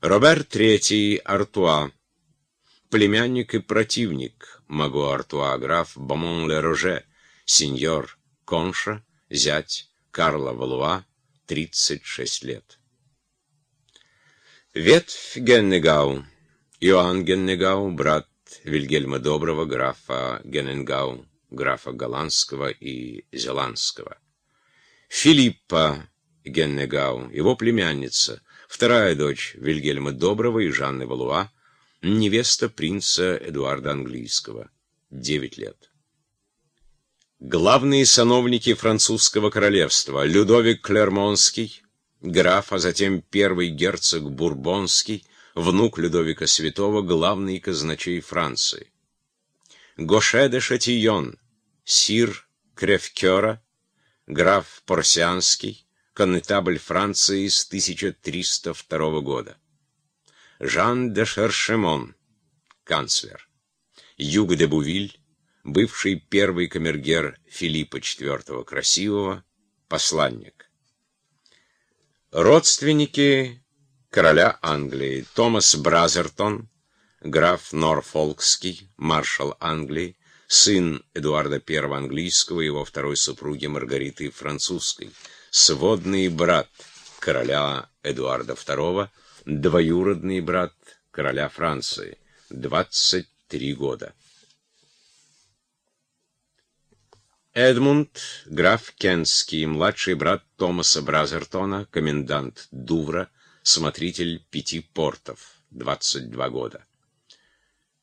Роберт III Артуа, племянник и противник Маго Артуа, граф Бомон-ле-Роже, сеньор Конша, зять Карла Валуа, 36 лет. Ветвь Геннегау, Иоанн Геннегау, брат Вильгельма Доброго, графа Гененгау, графа Голландского и Зеландского. Филиппа Геннегау, его племянница, вторая дочь Вильгельма Доброго и Жанны Валуа, невеста принца Эдуарда Английского, 9 лет. Главные сановники французского королевства Людовик Клермонский, граф, а затем первый герцог Бурбонский, внук Людовика Святого, главный казначей Франции. Гоше де Шатийон, сир Кревкера, граф Порсианский, коннетабль Франции с 1302 года. Жан де Шершемон, канцлер. Юг де Бувиль, бывший первый камергер Филиппа IV Красивого, посланник. Родственники короля Англии Томас Бразертон, граф Норфолкский, маршал Англии, сын Эдуарда I английского и его второй супруги Маргариты Французской, сводный брат короля Эдуарда II, двоюродный брат короля Франции, 23 года. Эдмунд, граф Кенский, младший брат Томаса Бразертона, комендант Дувра, смотритель пяти портов, 22 года.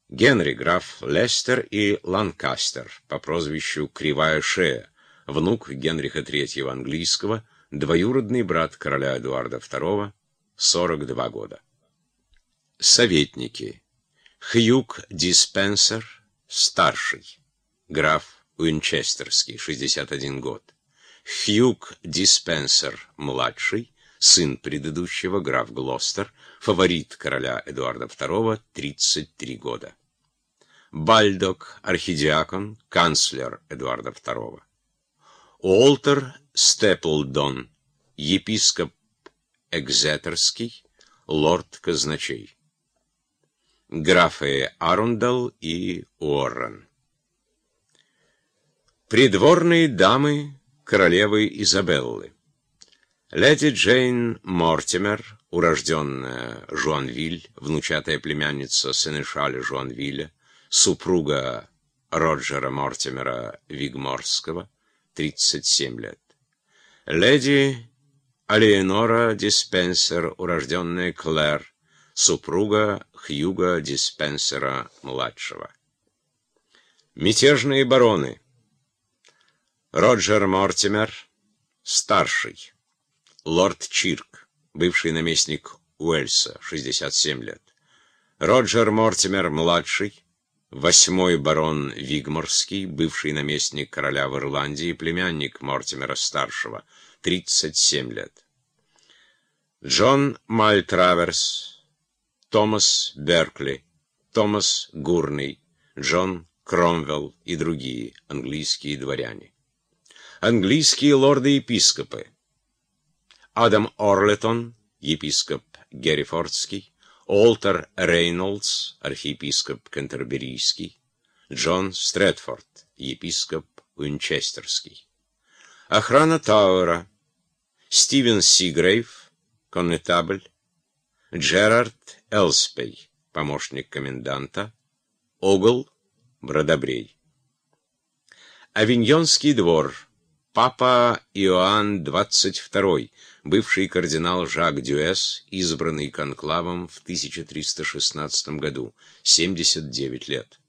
Генри, граф Лестер и Ланкастер, по прозвищу Кривая Шея, внук Генриха III английского, двоюродный брат короля Эдуарда II, 42 года. Советники. Хьюг Диспенсер, старший, граф Уинчестерский, 61 год. Хьюг Диспенсер, младший, сын предыдущего, граф Глостер, фаворит короля Эдуарда II, 33 года. Бальдок, архидиакон, канцлер Эдуарда II. Уолтер Степлдон, епископ Экзетерский, лорд казначей. Графы Арундал и Уоррен. Придворные дамы королевы Изабеллы. Леди Джейн Мортимер, урожденная Жуанвиль, внучатая племянница Сенешаля Жуанвиля, супруга Роджера Мортимера Вигморского, 37 лет. Леди Алиенора Диспенсер, урожденная Клэр, супруга Хьюга Диспенсера-младшего. Мятежные бароны. Роджер Мортимер, старший. Лорд Чирк, бывший наместник Уэльса, 67 лет. Роджер Мортимер, младший. Восьмой барон Вигморский, бывший наместник короля в Ирландии, племянник Мортимера-старшего, 37 лет. Джон Мальтраверс, Томас Беркли, Томас Гурный, Джон Кромвелл и другие английские дворяне. Английские лорды-епископы. Адам Орлетон, епископ Геррифордский, Олтер Рейнольдс, архиепископ Кентерберийский, Джон Стрэдфорд, епископ Уинчестерский. Охрана Тауэра, Стивен Сигрейв, коннетабль, Джерард Элспей, помощник коменданта, Огл, Бродобрей. Авиньонский двор, папа Иоанн XXII, бывший кардинал Жак Дюэс, избранный конклавом в 1316 году, 79 лет.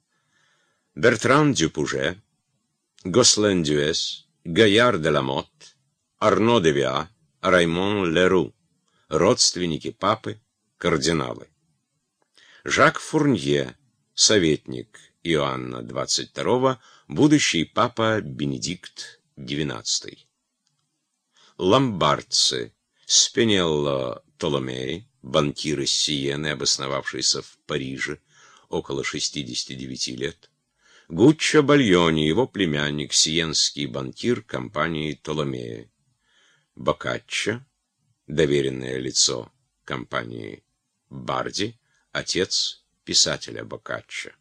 Бертран Дюпуже, Гослен Дюэс, Гаяр де Ламот, Арно де Виа, Раймон Леру, родственники папы, кардиналы. Жак Фурнье, советник Иоанна XXII, будущий папа Бенедикт XII ломбардцы, Спинелло Толомей, банкир из Сиены, обосновавшийся в Париже, около 69 лет, Гуччо Бальони, его племянник, сиенский банкир компании Толомея, Бокаччо, доверенное лицо компании Барди, отец писателя Боккаччо.